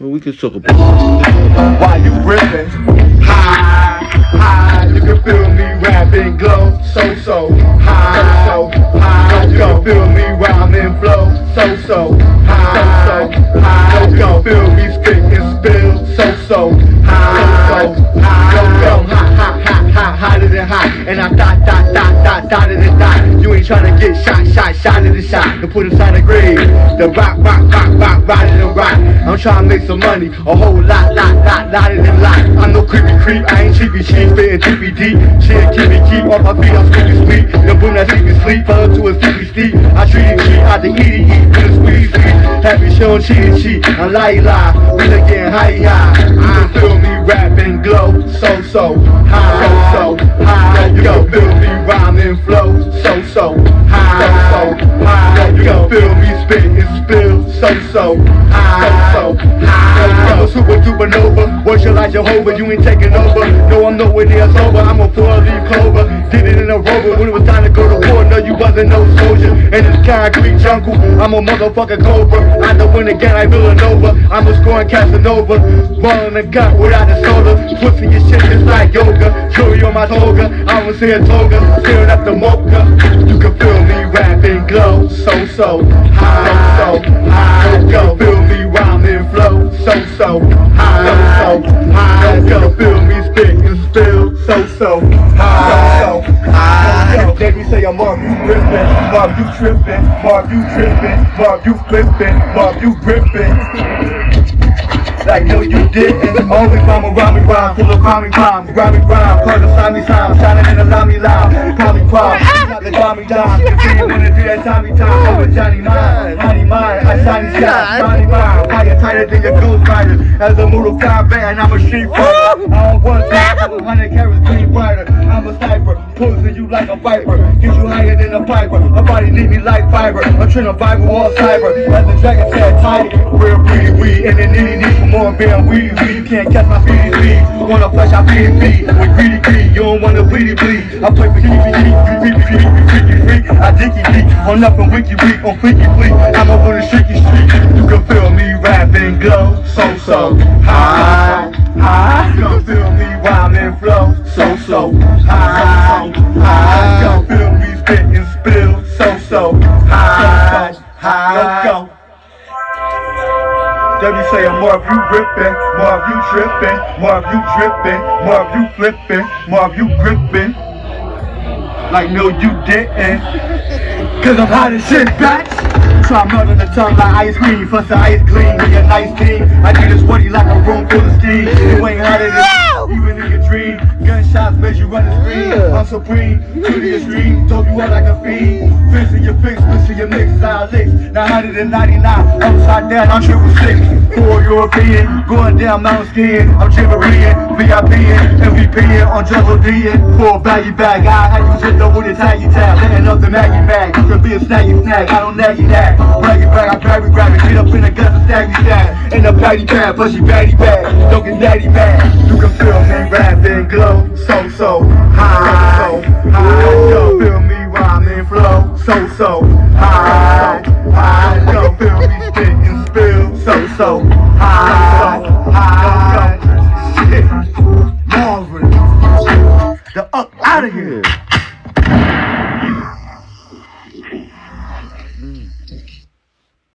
Well, we can talk about While you ripping, high, high, you can feel me rapping glow, so so high, so high, you can feel me rhyming flow, so so high, so high, you can feel me spit dot dot dot dot dotted and dot. You ain't tryna get shot, shot, shot in the shot, to put inside the grave. The rock, rock, rock, rock, riding and rock. I'm tryna make some money, a whole lot, lot, lot, lot than lot. I'm no creepy creep, I ain't cheapy cheap, spitting TPD. Shit, keep me keep off my feet, I'm squeaky sweet. The boom that sleepy sleep, fell to a sleepy steep. I treat it cheap, I the eat it, eat, with a squeeze sweet. Happy show, cheat cheat, I lie lie, we again high high. You feel me rapping glow, so so high, so so high. You can feel me so high, so high. You can feel me spit and spill, so so high, so high. I'm a super duper nova, worship like Jehovah, you ain't taking over. No, I'm nowhere near sober, I'm a four leaf clover. Did it in a rover when it was time to go to you wasn't no soldier. In this concrete jungle, I'm a motherfucking cobra. I the win again like Villanova. I'm a scoring Casanova. Rolling the gun without a soda. Twisting your shit just like yoga. Jewelry on my toga. I was a toga. Staring at the mocha. You can feel me rapping glow. So so high. So high. Can feel me Marv, you rippin', Marv, you trippin', Marv, you trippin', Marv, you flippin', Marv, you grippin'. Like no you didn't. Always rhyme around me rhyme Full of rhyming rhymes Rhyming rhyme Part of Simon time Shining in a limey line. Probably crime Not the Tommy dime You see when it do that Tommy time. Over Johnny mine Johnny mine I shiny shot Johnny mine Higher tighter than your ghost rider As a Mortal Kombat I'm a fighter. I don't want to have a hundred carats green brighter I'm a sniper Posing you like a viper Get you higher than a piper My body need me like fiber I'm trying to vibe all cyber As the dragon said tight Real breedy weed And the nitty need for more being weedy weed You can't catch my speedy speed Wanna flesh I feed feed With greedy greed You don't wanna bleedy bleed I play for keepy keep Freaky freaky freaky freak I dicky deep On up on wiki week On freaky fleek I'm up on the streaky street You can feel me rapping glow So so high W say I'm more of you rippin', more of you trippin', more of you drippin', more of you flippin', more of you grippin'. Like no you didn't. Cause I'm hot as shit, bitch. Try melting the tongue like ice cream, fuss the ice clean, be a nice team. I need a sweaty like a run the screen. I'm supreme, to the extreme. Told you what like a fiend. Fist in your fix, fist in your mix, style licks. 999, upside down, I'm triple six. Four European, going down mountain skiing. I'm Jimmerian, VIPing, MVPing on Jungle D'ing. A value bag, I had you shit over the taggy tag. Letting up the Maggie bag. You could be a snaggy snag, I don't naggy nag. Braggy brag, I grab it, grab it. Get up in the guts and staggy stag in a patty pad, but she patty bag, don't get daddy bad. You can feel me rapping, glow, so so high, so high. Yo, feel me rhyming, flow, so so high, high. Yo, feel me spitting, spill, so so high, so high. Yo, shit, Marvin, the up out of here.